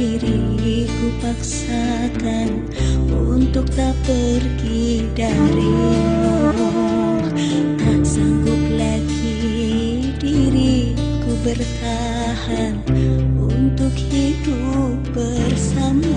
Diriku paksakan untuk tak pergi darimu. Tak sanggup lagi diriku bertahan untuk hidup bersama.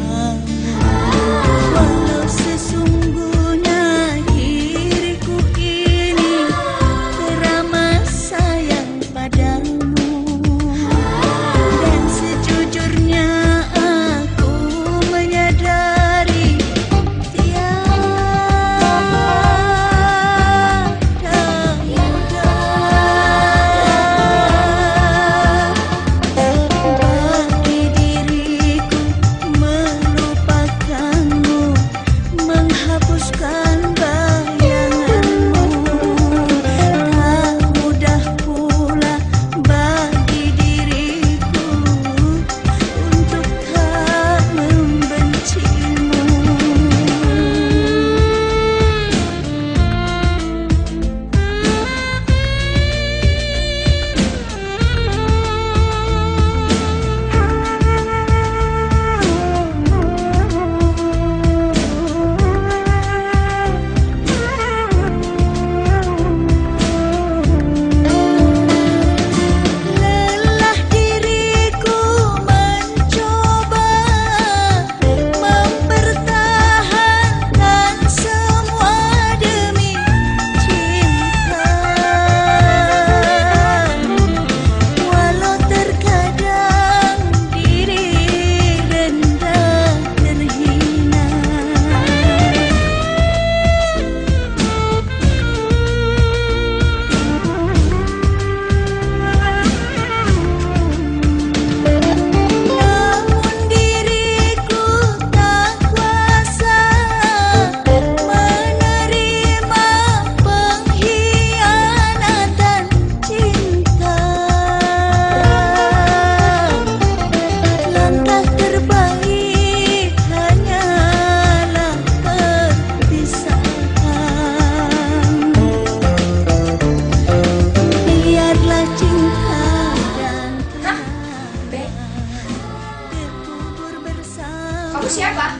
Kamu siapa?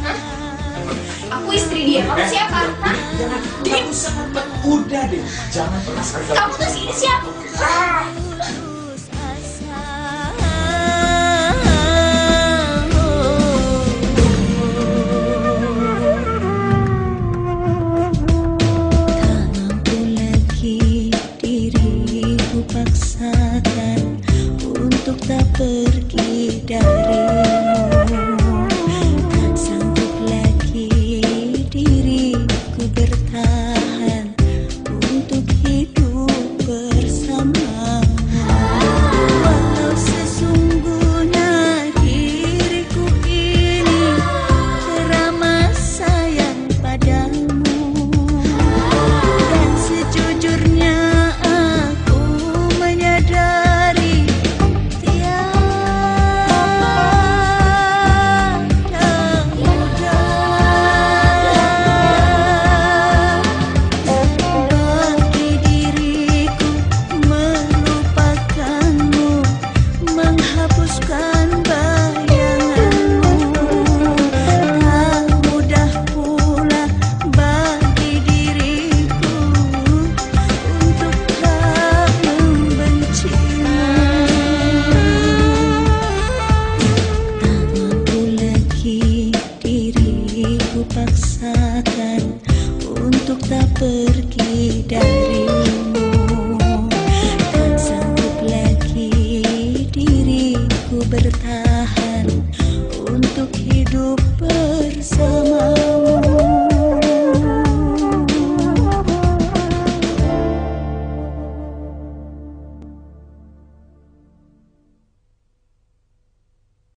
Hah? Aku istri dia. Kamu eh, siapa? Hah? Jangan. Dia sangat udah deh. Jangan pernah sekali. Kamu tuh ini siapa? Untuk tak pergi darimu